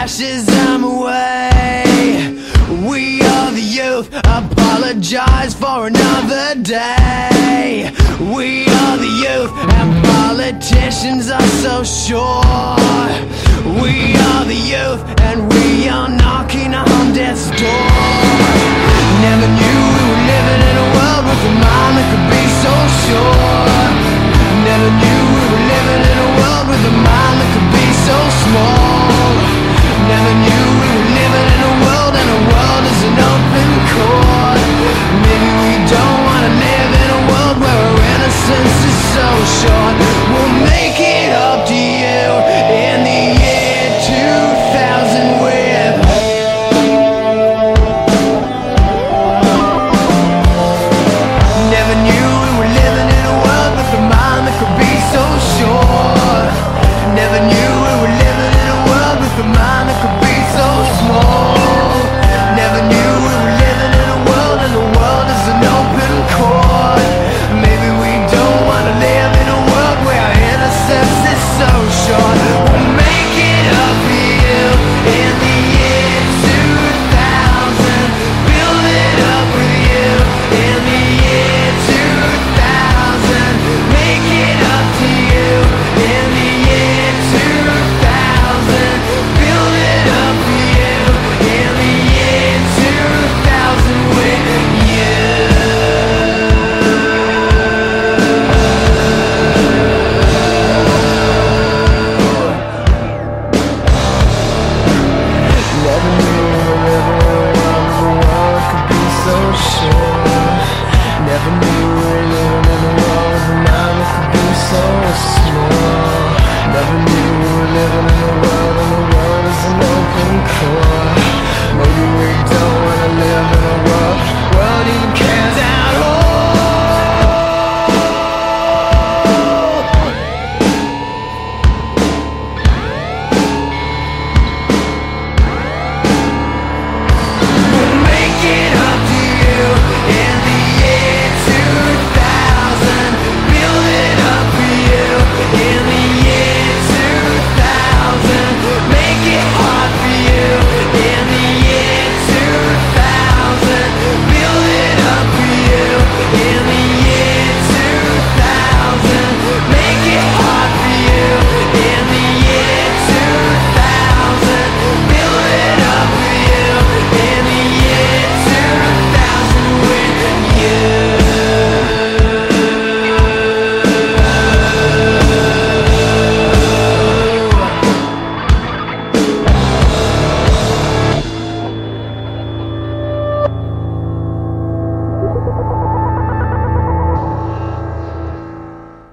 Your fascism away. We are the youth, apologize for another day. We are the youth, and politicians are so sure. We are the youth, and we are knocking on death's door. short. We'll make it up to you in the year 2000 with. Never knew core. Maybe we don't.